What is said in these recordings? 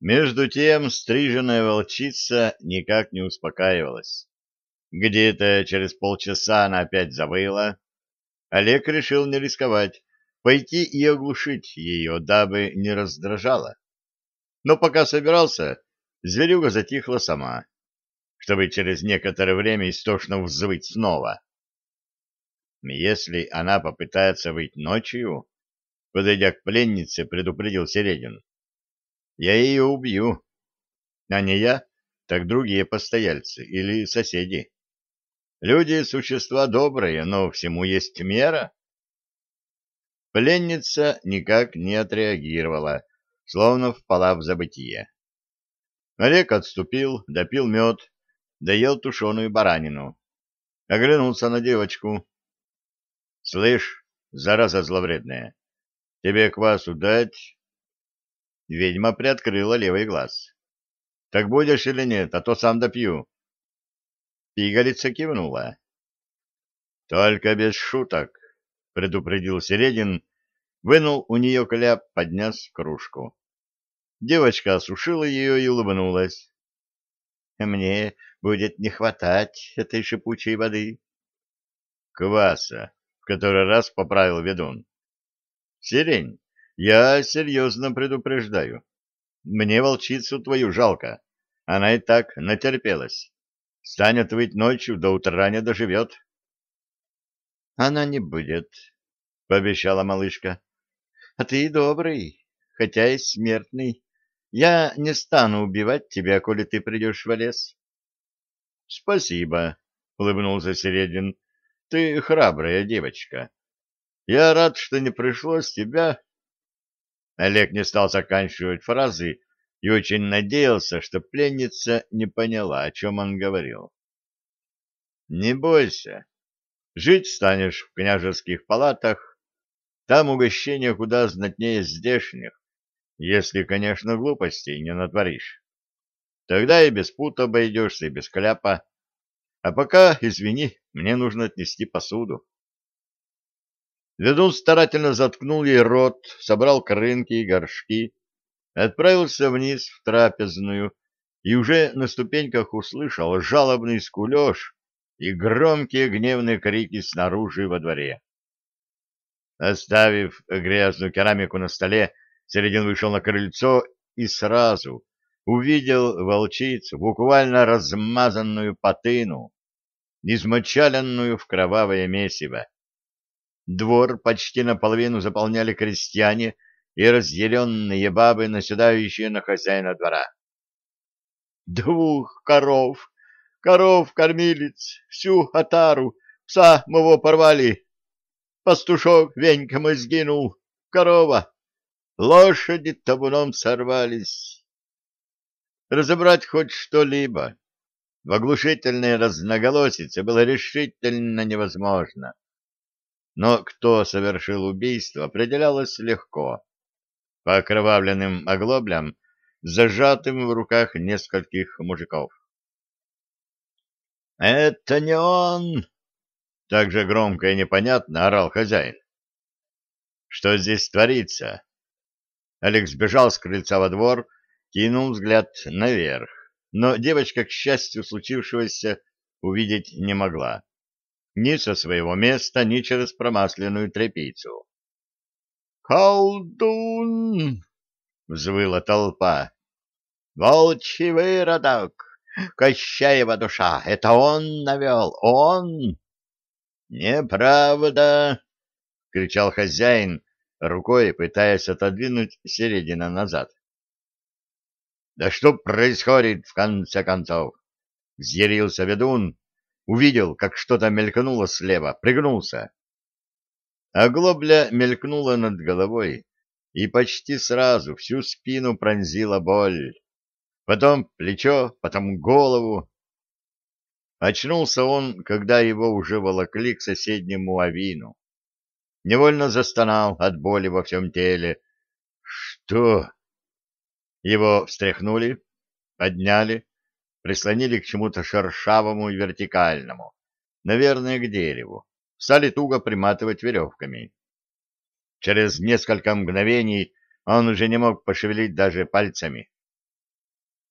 Между тем стриженная волчица никак не успокаивалась. Где-то через полчаса она опять завыла. Олег решил не рисковать, пойти и оглушить ее, дабы не раздражала. Но пока собирался, зверюга затихла сама, чтобы через некоторое время истошно взвыть снова. Если она попытается выйти ночью, подойдя к пленнице, предупредил Середин, я ее убью. А не я, так другие постояльцы или соседи. Люди — существа добрые, но всему есть мера. Пленница никак не отреагировала, словно впала в забытие. Олег отступил, допил мед, доел тушеную баранину. Оглянулся на девочку. — Слышь, зараза зловредная, тебе квасу дать? Ведьма приоткрыла левый глаз. — Так будешь или нет, а то сам допью. Пигалица кивнула. — Только без шуток, — предупредил Середин, вынул у нее кляп, поднес кружку. Девочка осушила ее и улыбнулась. — Мне будет не хватать этой шипучей воды. — Кваса, — в который раз поправил ведун. — Сирень, я серьезно предупреждаю. Мне волчицу твою жалко. Она и так натерпелась. Станет выть ночью, до утра не доживет. — Она не будет, — пообещала малышка. — А ты добрый, хотя и смертный. Я не стану убивать тебя, коли ты придешь в лес. — Спасибо, — улыбнулся Середин. — Ты храбрая девочка. Я рад, что не пришлось тебя... Олег не стал заканчивать фразы и очень надеялся, что пленница не поняла, о чем он говорил. — Не бойся. Жить станешь в княжеских палатах. Там угощения куда знатнее здешних если, конечно, глупостей не натворишь. Тогда и без пут обойдешься, и без кляпа. А пока, извини, мне нужно отнести посуду. Ведун старательно заткнул ей рот, собрал крынки и горшки, отправился вниз в трапезную и уже на ступеньках услышал жалобный скулеж и громкие гневные крики снаружи во дворе. Оставив грязную керамику на столе, Середин вышел на крыльцо и сразу увидел волчицу, буквально размазанную потыну, измочаленную в кровавое месиво. Двор почти наполовину заполняли крестьяне и разъяренные бабы, наседающие на хозяина двора. «Двух коров! Коров-кормилец! Всю отару! Пса моего порвали! Пастушок Венька мой сгинул! Корова! Лошади табуном сорвались. Разобрать хоть что-либо в оглушительной разноголосице было решительно невозможно. Но кто совершил убийство, определялось легко. По окровавленным оглоблям, зажатым в руках нескольких мужиков. «Это не он!» — так же громко и непонятно орал хозяин. «Что здесь творится?» Олег сбежал с крыльца во двор, кинул взгляд наверх, но девочка, к счастью случившегося, увидеть не могла. Ни со своего места, ни через промасленную тряпицу. «Колдун!» — взвыла толпа. «Волчий выродок! Кощаева душа! Это он навел! Он!» «Неправда!» — кричал хозяин, рукой пытаясь отодвинуть середина назад. «Да что происходит, в конце концов?» Взъярился ведун, увидел, как что-то мелькнуло слева, пригнулся. Оглобля мелькнула над головой, и почти сразу всю спину пронзила боль. Потом плечо, потом голову. Очнулся он, когда его уже волокли к соседнему авину невольно застонал от боли во всем теле. «Что?» Его встряхнули, подняли, прислонили к чему-то шершавому и вертикальному, наверное, к дереву, стали туго приматывать веревками. Через несколько мгновений он уже не мог пошевелить даже пальцами.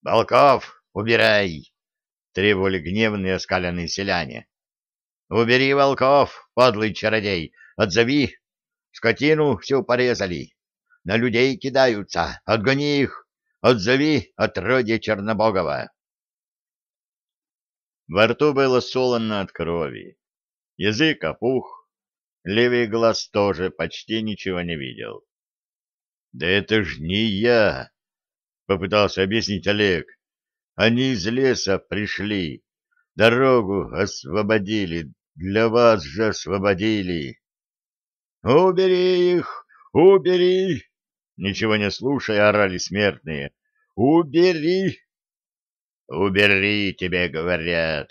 Волков, убирай! — требовали гневные оскаленные селяне. — Убери волков, подлый чародей, отзови! Скотину всю порезали. На людей кидаются. Отгони их! Отзови отродье Чернобогова! Во рту было солоно от крови. Язык опух, левый глаз тоже почти ничего не видел. — Да это ж не я! — попытался объяснить Олег. — Они из леса пришли, дорогу освободили, для вас же освободили. — Убери их! Убери! Ничего не слушая, орали смертные. «Убери!» «Убери, тебе говорят!»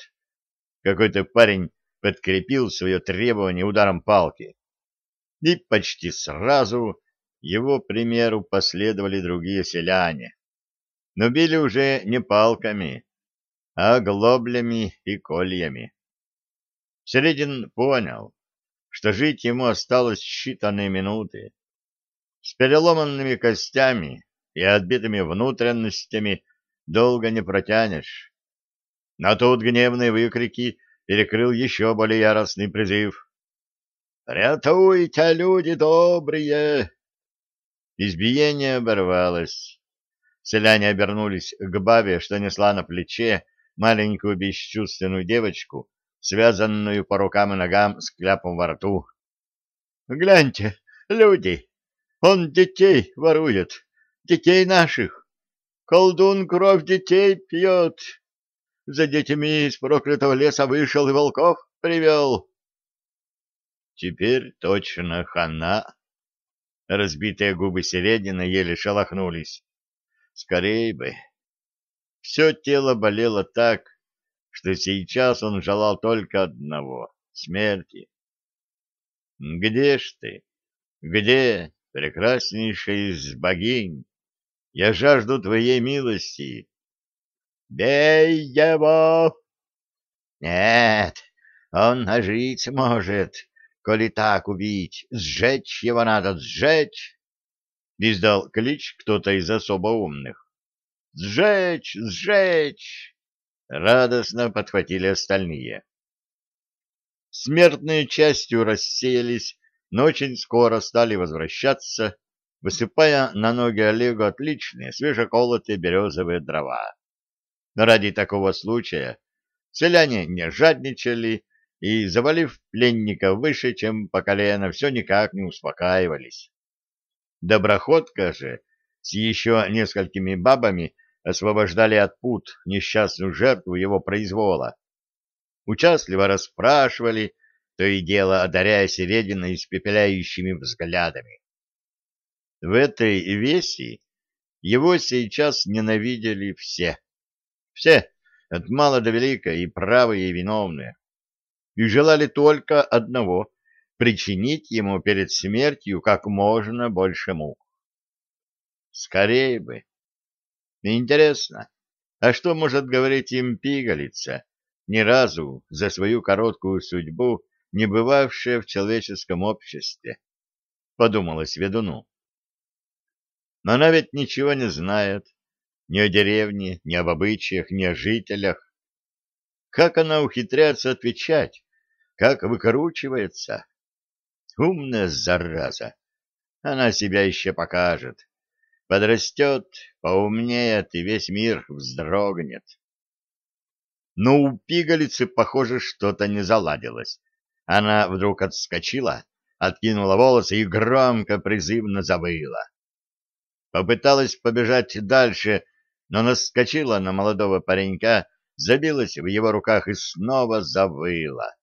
Какой-то парень подкрепил свое требование ударом палки. И почти сразу его примеру последовали другие селяне. Но били уже не палками, а глоблями и кольями. Середин понял, что жить ему осталось считанные минуты. С переломанными костями и отбитыми внутренностями долго не протянешь. Но тут гневные выкрики перекрыл еще более яростный призыв. «Рятуйте, люди добрые!» Избиение оборвалось. Селяне обернулись к бабе, что несла на плече маленькую бесчувственную девочку, связанную по рукам и ногам с кляпом во рту. «Гляньте, люди!» Он детей ворует, детей наших. Колдун кровь детей пьет. За детьми из проклятого леса вышел и волков привел. Теперь точно хана. Разбитые губы Середина еле шелохнулись. Скорей бы. Все тело болело так, что сейчас он желал только одного — смерти. «Где ж ты? Где?» прекраснейшая из богинь, я жажду твоей милости. Бей его! Нет, он нажить может, коли так убить. Сжечь его надо, сжечь! Издал клич кто-то из особо умных. Сжечь, сжечь! Радостно подхватили остальные. Смертные частью рассеялись но очень скоро стали возвращаться, высыпая на ноги Олегу отличные свежеколотые березовые дрова. Но ради такого случая селяне не жадничали и, завалив пленника выше, чем по колено, все никак не успокаивались. Доброходка же с еще несколькими бабами освобождали от пут несчастную жертву его произвола. Участливо расспрашивали, то и дело одаряя Середина испепеляющими взглядами. В этой веси его сейчас ненавидели все. Все, от мала до велика, и правые, и виновные. И желали только одного — причинить ему перед смертью как можно больше мук. Скорее бы. Интересно, а что может говорить им пигалица, ни разу за свою короткую судьбу не бывавшее в человеческом обществе, — подумалось ведуну. Но она ведь ничего не знает ни о деревне, ни об обычаях, ни о жителях. Как она ухитряется отвечать, как выкручивается? Умная зараза! Она себя еще покажет. Подрастет, поумнеет, и весь мир вздрогнет. Но у пигалицы, похоже, что-то не заладилось. Она вдруг отскочила, откинула волосы и громко призывно завыла. Попыталась побежать дальше, но наскочила на молодого паренька, забилась в его руках и снова завыла.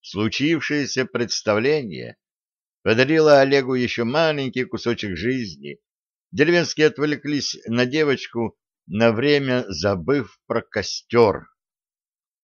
Случившееся представление подарило Олегу еще маленький кусочек жизни. Деревенские отвлеклись на девочку, на время забыв про костер.